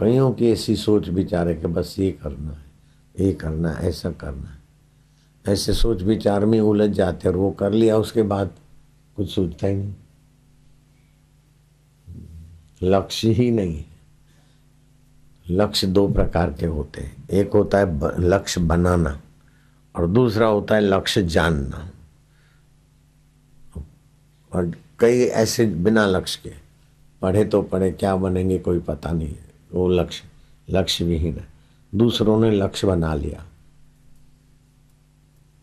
कईयों की ऐसी सोच विचार है कि बस ये करना है, ये करना है, ऐसा करना है। ऐसे सोच विचार में उलझ जाते और वो कर लिया, उसके बाद कुछ सोचता ही नहीं। लक्ष्य ही नहीं लक्ष्य दो प्रकार के होते हैं। एक होता है लक्ष्य बनाना और दूसरा होता है लक्ष्य जानना। और कई ऐसे बिना लक्ष्य के, पढ़े तो पढ़े, क्या बनेंगे कोई पता नहीं है। वो लक्ष्य लक्ष्य विहीन है। दूसरों ने लक्ष्य बना लिया।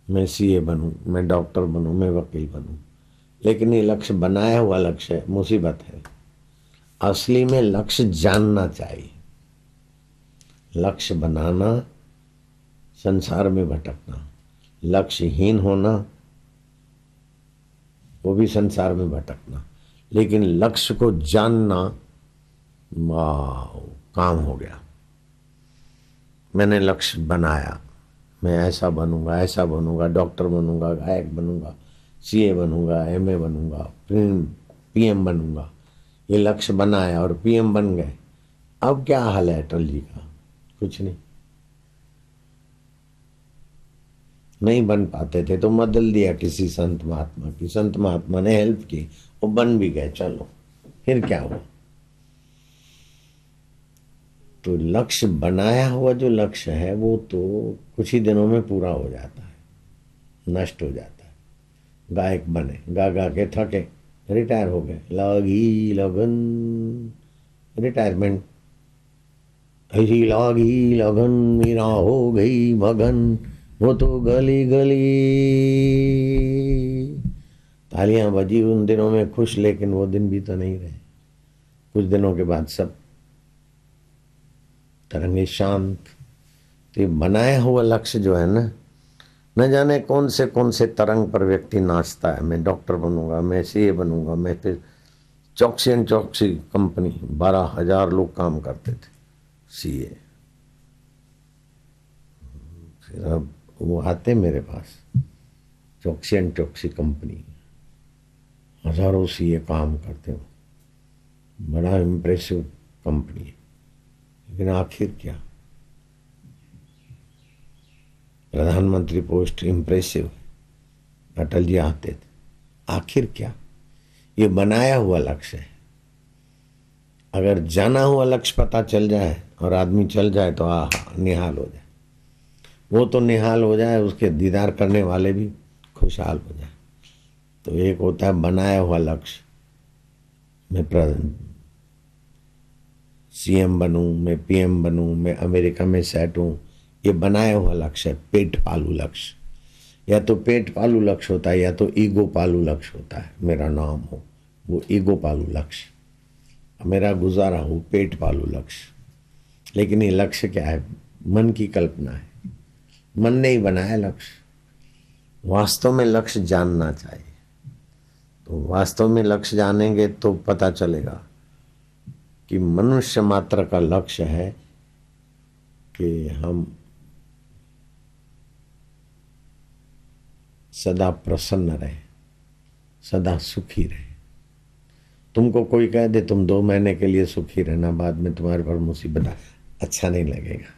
मैं सीए बनूं, मैं डॉक्टर बनूं, मैं वकील बनूं। लेकिन ये लक्ष्य बनाया हुआ लक्ष्य है, मुसीबत है। असली में लक्ष्य जानना चाहिए। लक्ष्य बनाना, संसार में भटकना। लक्ष्यहीन होना, वो भी संसार में भटकना। लेकिन लक्ष्य को जानना काम हो गया। मैंने लक्ष्य बनाया। मैं ऐसा बनूँगा ऐसा बनूँगा, डॉक्टर बनूँगा, गायक बनूँगा, सीए बनूँगा, एमए बनूँगा पीएम बनूँगा। ये लक्ष्य बनाया और पीएम बन गए। अब क्या हाल है अटल जी का? कुछ नहीं। नहीं बन पाते थे तो बदल दिया किसी संत महात्मा की। संत महात्मा ने हेल्प की, वो बन भी गए, चलो। फिर क्या हुआ? तो लक्ष्य बनाया हुआ जो लक्ष्य है, वो तो कुछ ही दिनों में पूरा हो जाता है, नष्ट हो जाता है। गायक बने गा गा के थके, रिटायर हो गए। लगी लगन, रिटायरमेंट। ऐसी लागी लगन, मीरा हो गई मगन, वो तो गली गली तालियाँ बजी उन दिनों में खुश, लेकिन वो दिन भी तो नहीं रहे। कुछ दिनों के बाद सब तरंगे शांत। तो बनाया हुआ लक्ष्य जो है ना, न जाने कौन से कौन से तरंग पर व्यक्ति नाचता है। मैं डॉक्टर बनूँगा, मैं सी ए बनूँगा, मैं फिर चौकसी एंड चौकसी कंपनी, बारह हज़ार लोग काम करते थे सी ए फिर अब वो आते मेरे पास, चौकसी एंड चौकसी कंपनी। हज़ारों सी ए काम करते हो। बड़ा इम्प्रेसिव कंपनी लेकिन आखिर क्या? प्रधानमंत्री पोस्ट इम्प्रेसिव अटल जी आते थे। आखिर क्या? ये बनाया हुआ लक्ष्य है। अगर जाना हुआ लक्ष्य पता चल जाए और आदमी चल जाए तो आ निहाल हो जाए। वो तो निहाल हो जाए, उसके दीदार करने वाले भी खुशहाल हो जाए। तो एक होता है बनाया हुआ लक्ष्य। मैं सीएम बनूं, मैं पीएम बनूं, मैं अमेरिका में सेट हूँ, ये बनाया हुआ लक्ष्य है, पेट पालू लक्ष्य। या तो पेट पालू लक्ष्य होता है, या तो ईगो पालू लक्ष्य होता है, मेरा नाम हो, वो ईगो पालू लक्ष्य। मेरा गुजारा हो, पेट पालू लक्ष्य। लेकिन ये लक्ष्य क्या है? मन की कल्पना है। मन ने ही बनाया लक्ष्य। वास्तव में लक्ष्य जानना चाहिए। तो वास्तव में लक्ष्य जानेंगे तो पता चलेगा। कि मनुष्य मात्र का लक्ष्य है कि हम सदा प्रसन्न रहे, सदा सुखी रहे। तुमको कोई कह दे, तुम दो महीने के लिए सुखी रहना, बाद में तुम्हारे पर मुसीबत अच्छा नहीं लगेगा।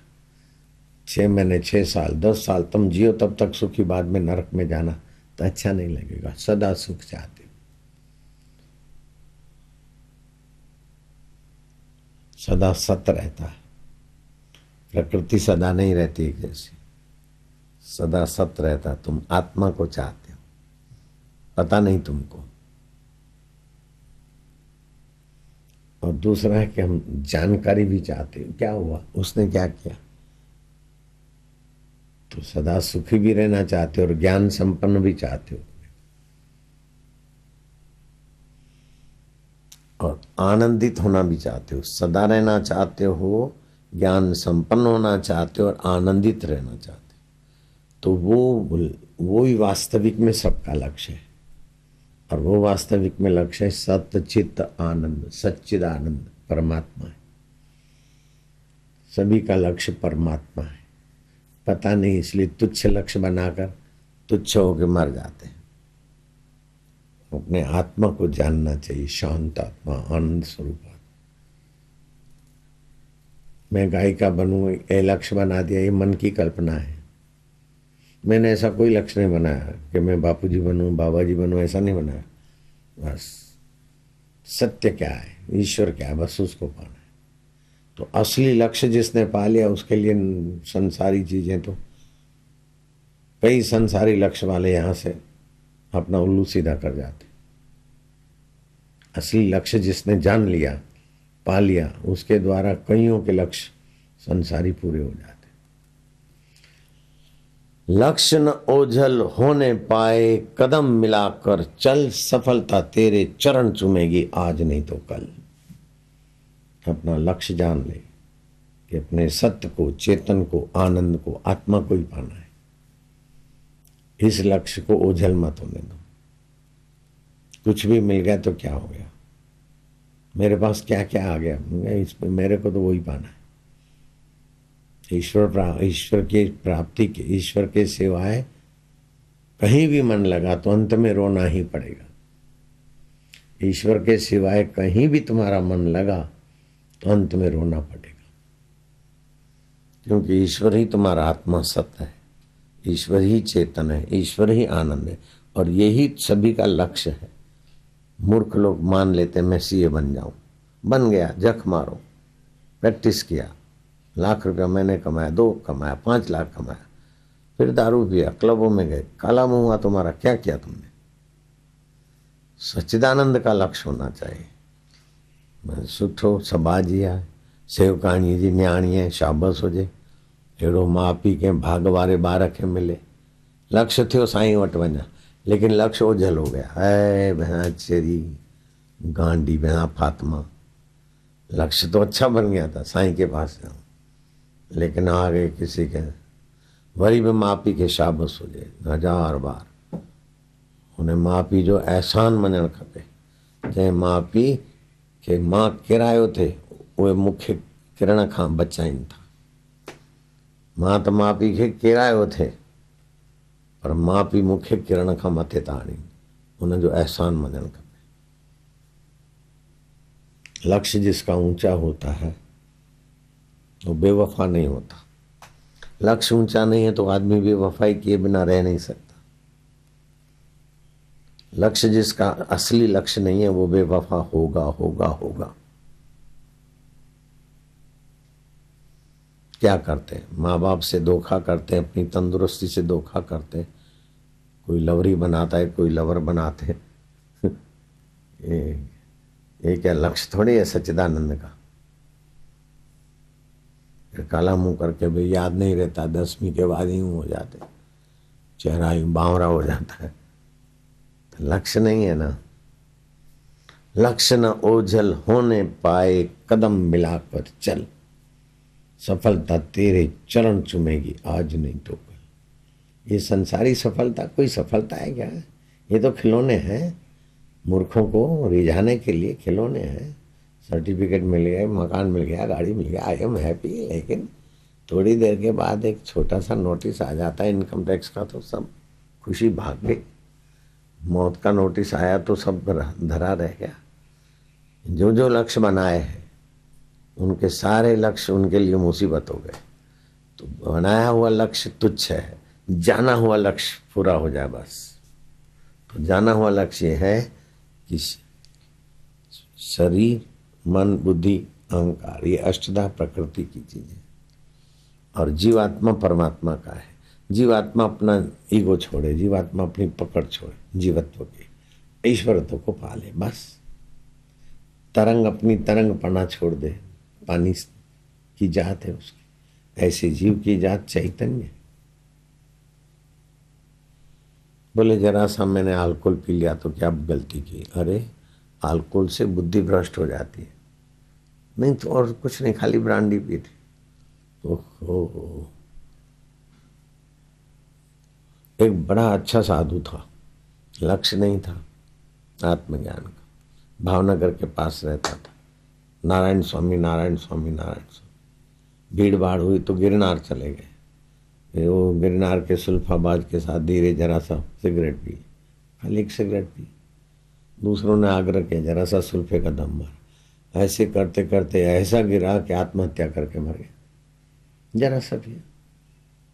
छः महीने छः साल, दस साल, तुम जियो तब तक सुखी, बाद में नरक में जाना तो अच्छा नहीं लगेगा। सदा सुख चाहते सदा सत रहता है। प्रकृति सदा नहीं रहती एक जैसी। सदा सत रहता, तुम आत्मा को चाहते हो। पता नहीं तुमको। और दूसरा है कि हम जानकारी भी चाहते हो। क्या हुआ? उसने क्या किया? तो सदा सुखी भी रहना चाहते हो और ज्ञान संपन्न भी चाहते हो। और आनंदित होना भी चाहते हो, सदा रहना चाहते हो, ज्ञान संपन्न होना चाहते हो और आनंदित रहना चाहते हो। तो वो वो ही वास्तविक में सबका लक्ष्य है। और वो वास्तविक में लक्ष्य है सत्य चित्त आनंद सच्चिद आनंद परमात्मा है। सभी का लक्ष्य परमात्मा है। पता नहीं, इसलिए तुच्छ लक्ष्य बनाकर तुच्छ होकर मर जाते हैं। अपने आत्मा को जानना चाहिए, शांत आत्मा, आनंद स्वरूप मैं गायिका बनूं, ये लक्ष्य बना दिया, ये मन की कल्पना है। मैंने ऐसा कोई लक्ष्य नहीं बनाया कि मैं बापू जी बनूँ बाबा जी बनूँ, ऐसा नहीं बनाया। बस, सत्य क्या है, ईश्वर क्या है, बस उसको पाना है। तो असली लक्ष्य जिसने पा लिया, उसके लिए संसारी चीज़ें तो कई संसारी लक्ष्य वाले यहाँ से अपना उल्लू सीधा कर जाते। असली लक्ष्य जिसने जान लिया, पा लिया, उसके द्वारा कईयों के लक्ष्य संसारी पूरे हो जाते। लक्ष्य न ओझल होने पाए, कदम मिलाकर चल, सफलता तेरे चरण चुमेगी, आज नहीं तो कल। अपना लक्ष्य जान ले कि अपने सत्य को, चेतन को, आनंद को, आत्मा को ही पाना है। इस लक्ष्य को ओझल मत होने दो। कुछ भी मिल गया तो क्या हो गया? मेरे पास क्या क्या आ गया? इसमें मेरे को तो वही पाना है। ईश्वर ईश्वर की प्राप्ति के, ईश्वर के सिवाय कहीं भी मन लगा तो अंत में रोना ही पड़ेगा। ईश्वर के सिवाय कहीं भी तुम्हारा मन लगा तो अंत में रोना पड़ेगा। क्योंकि ईश्वर ही तुम्हारा आत्मा सत्य है। ईश्वर ही चेतन है, ईश्वर ही आनंद है, और यही सभी का लक्ष्य है। मूर्ख लोग मान लेते मैं सीए बन जाऊँ। बन गया, जख मारो। प्रैक्टिस किया। लाख रुपया मैंने कमाया, दो कमाया, पाँच लाख कमाया। फिर दारू पिया, क्लबों में गए। काला मुँह हुआ तुम्हारा, क्या किया तुमने? सच्चिदानंद का लक्ष्य होना चाहिए। सुठो समाजी आहे सेवकाणी जी, न्याणी आहे शाबस हुजे अहिड़ो माउ पीउ कंहिं भाग वारे ॿार खे मिले। लक्ष्य थियो साईं वटि वञा, लेकिन लक्ष्य ओझल हो गया। है भैया चेरी, गांडी भैया फातिमा। लक्ष्य तो अच्छा बन गया था साईं के पास लेकिन आ गए किसी के, वरी भी माउ पीउ खे शाबस हुजे, हज़ार बार। हुन माउ पीउ जो अहसान मञणु खपे। जंहिं माउ पीउ खे माँ किरायो थिए उहे मूंखे किरण खां बचाइनि था। माँ त माउ पीउ खे किरायो थे, पर माउ पीउ मूंखे किरण खां मथे था आणीनि हुनजो अहसान मञणु खपे लक्ष्य जिसका ऊँचा होता है, वो बेवफा नहीं होता। लक्ष्य ऊँचा नहीं है तो आदमी बेवफाई किए बिना रह नहीं सकता। लक्ष्य जिसका असली लक्ष्य नहीं है, वो बेवफा होगा होगा होगा। क्या करते हैं? माँ बाप से धोखा करते हैं अपनी तंदुरुस्ती से धोखा करते हैं। कोई लवरी बनाता है कोई लवर बनाते हैं। ये, ये क्या लक्ष्य थोड़ी है सच्चिदानंद का? फिर काला मुँह करके भी याद नहीं रहता दसवीं के बाद ही हो जाते चेहरा ही बावरा हो जाता है। तो लक्ष्य नहीं है ना। लक्ष्य न ओझल होने पाए कदम मिलाकर चल। सफलता तेरे चरण चुमेगी, आज नहीं तो कल। ये संसारी सफलता, कोई सफलता है क्या? ये तो खिलौने हैं, मूर्खों को रिझाने के लिए खिलौने हैं। सर्टिफिकेट मिल गया, मकान मिल गया, गाड़ी मिल गया, आई एम हैप्पी, लेकिन थोड़ी देर के बाद एक छोटा सा नोटिस आ जाता है, इनकम टैक्स का तो सब खुशी भाग गई। मौत का नोटिस आया तो सब धरा रह गया। जो जो लक्ष्य बनाए हैं उनके सारे लक्ष्य उनके लिए मुसीबत हो गए। तो बनाया हुआ लक्ष्य तुच्छ है, जाना हुआ लक्ष्य पूरा हो जाए बस। तो जाना हुआ लक्ष्य है कि शरीर, मन, बुद्धि, अहंकार, ये अष्टधा प्रकृति की चीज़ है। और जीवात्मा परमात्मा का है। जीवात्मा अपना ईगो छोड़े, जीवात्मा अपनी पकड़ छोड़े, जीवत्व के, ईश्वरत्व को पाले, बस। तरंग अपनी तरंग पना छोड़ दे। पानी की जात है उसकी। ऐसे जीव की जात चैतन्य बोले, जरा सा मैंने अल्कोहल पी लिया तो क्या गलती की? अरे अल्कोहल से बुद्धि भ्रष्ट हो जाती है। नहीं तो और कुछ नहीं, खाली ब्रांडी पी थी तो एक बड़ा अच्छा साधु था। लक्ष्य नहीं था, आत्मज्ञान का। भावनगर के पास रहता था। नारायण स्वामी नारायण स्वामी नारायण स्वामी। भीड़ भाड़ हुई तो गिरनार चले गए। फिर वो गिरनार के सुल्फाबाज के साथ धीरे जरा सा सिगरेट पी। खाली एक सिगरेट पी। दूसरों ने आग्रह किया, जरा सा सुल्फे का दम मार ऐसे करते करते ऐसा गिरा कि आत्महत्या करके मर गया। जरा सा पिया।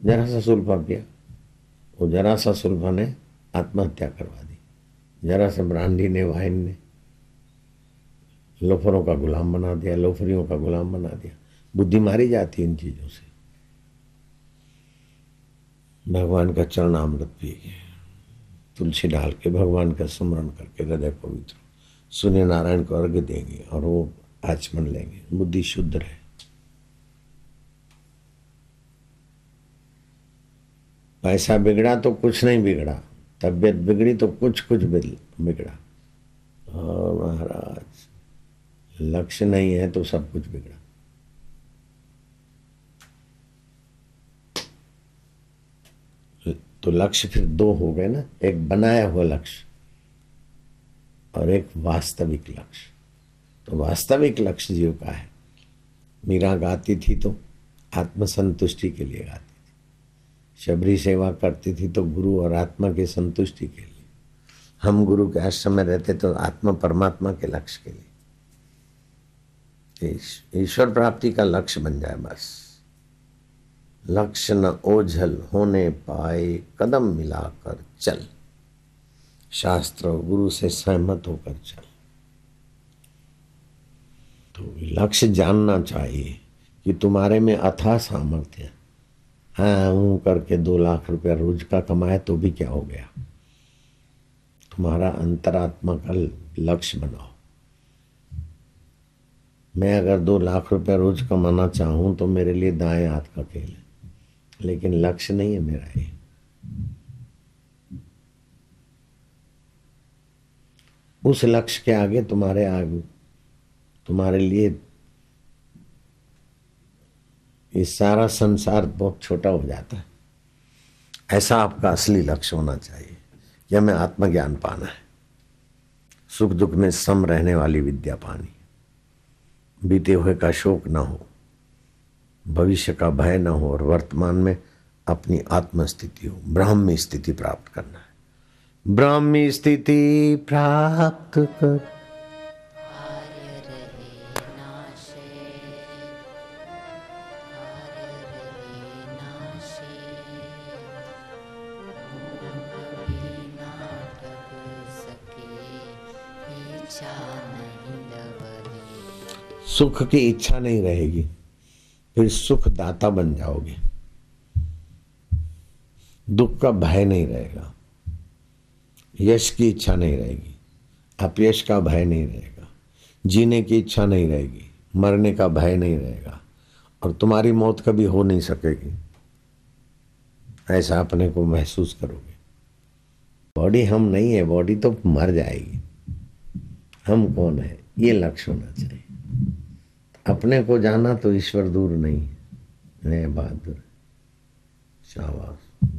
जरा सा सुल्फा पिया। वो जरा सा सुल्फा ने आत्महत्या करवा दी। जरा सा ब्रांडी ने, वाइन ने लोफरों का गुलाम बना दिया, लोफरियों का गुलाम बना दिया। बुद्धि मारी जाती इन चीज़ों से। भगवान का चरणामृत पिए तुलसी डाल के भगवान का स्मरण करके हृदय पवित्र, सूर्य नारायण को अर्घ देंगे और वो आचमन लेंगे। बुद्धि शुद्ध रहे। पैसा बिगड़ा तो कुछ नहीं बिगड़ा, तबीयत बिगड़ी तो कुछ कुछ बिगड़ा। और महाराज। लक्ष्य नहीं है तो सब कुछ बिगड़ा। तो लक्ष्य फिर दो हो गए ना, एक बनाया हुआ लक्ष्य और एक वास्तविक लक्ष्य। तो वास्तविक लक्ष्य जीव का है, मीरा गाती थी तो आत्मसंतुष्टि के लिए गाती थी। शबरी सेवा करती थी तो गुरु और आत्मा की संतुष्टि के लिए। हम गुरु के आश्रम में रहते तो आत्मा परमात्मा के लक्ष्य के लिए। ईश्वर प्राप्ति का लक्ष्य बन जाए बस। लक्ष्य न ओझल होने पाए कदम मिलाकर चल। शास्त्र और गुरु से सहमत होकर चल। तो लक्ष्य जानना चाहिए कि तुम्हारे में अथा सामर्थ्य हाँ। हूँ करके दो लाख रुपया रोज का कमाए तो भी क्या हो गया? तुम्हारा अंतरात्मा का लक्ष्य बनाओ। मैं अगर दो लाख रुपया रोज कमाना चाहूँ तो मेरे लिए दाएँ हाथ का खेल है। लेकिन लक्ष्य नहीं है मेरा ये। उस लक्ष्य के आगे तुम्हारे आगे, तुम्हारे लिए ये सारा संसार बहुत छोटा हो जाता है। ऐसा आपका असली लक्ष्य होना चाहिए कि हमें आत्मज्ञान पाना है। सुख दुख में सम रहने वाली विद्या पानी। बीते हुए का शोक ना हो, भविष्य का भय न हो, और वर्तमान में अपनी आत्मस्थिति हो। ब्राह्मी स्थिति प्राप्त करना है। ब्राह्मी स्थिति प्राप्त कर सुख की इच्छा नहीं रहेगी, फिर सुख दाता बन जाओगे। दुख का भय नहीं रहेगा। यश की इच्छा नहीं रहेगी। अपयश का भय नहीं रहेगा। जीने की इच्छा नहीं रहेगी। मरने का भय नहीं रहेगा। और तुम्हारी मौत कभी हो नहीं सकेगी। ऐसा अपने को महसूस करोगे। बॉडी हम नहीं है, बॉडी तो मर जाएगी। हम कौन है? ये लक्ष्य होना चाहिए अपने को जाना तो ईश्वर दूर नहीं, है बहादुर, शाबाश।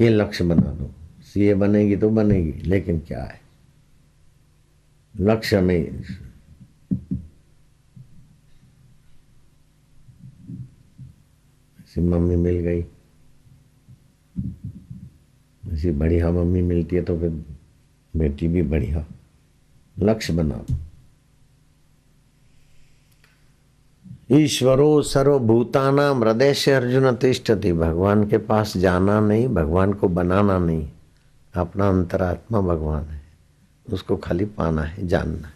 ये लक्ष्य बना लो सीए बनेगी तो बनेगी, लेकिन क्या है? लक्ष्य में मम्मी मिल गई। ऐसी बढ़िया मम्मी मिलती है तो फिर बेटी भी बढ़िया। लक्ष्य बना लो ईश्वरो सर्वभूतानाम हृदय से अर्जुन तिष्ठति। भगवान के पास जाना नहीं, भगवान को बनाना नहीं। अपना अंतरात्मा भगवान है। उसको खाली पाना है, जानना है।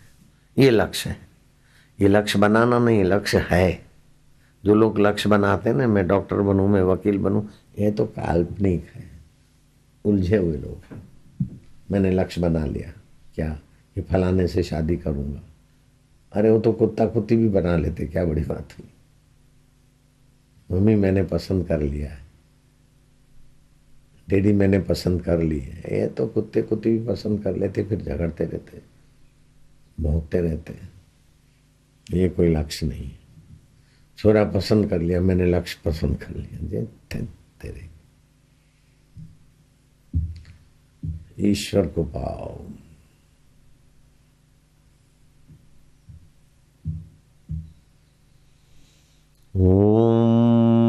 ये लक्ष्य है। ये लक्ष्य बनाना नहीं लक्ष्य है। जो लोग लक्ष्य बनाते हैं ना, मैं डॉक्टर बनूं, मैं वकील बनूं, ये तो काल्पनिक है। उलझे हुए लोग मैंने लक्ष्य बना लिया। क्या? कि फलाने से शादी करूँगा। अरे वो तो कुत्ता कुत्ती भी बना लेते, क्या बड़ी बात हुई। मम्मी, मैंने पसंद कर लिया है। डैडी, मैंने पसंद कर ली है। ये तो कुत्ते कुत्ती भी पसंद कर लेते, फिर झगड़ते रहते, भोंकते रहते। ये कोई लक्ष्य नहीं है। छोरा पसंद कर लिया, मैंने लक्ष्य पसंद कर लिया। जे तेरे। ईश्वर को पाओ। ॐ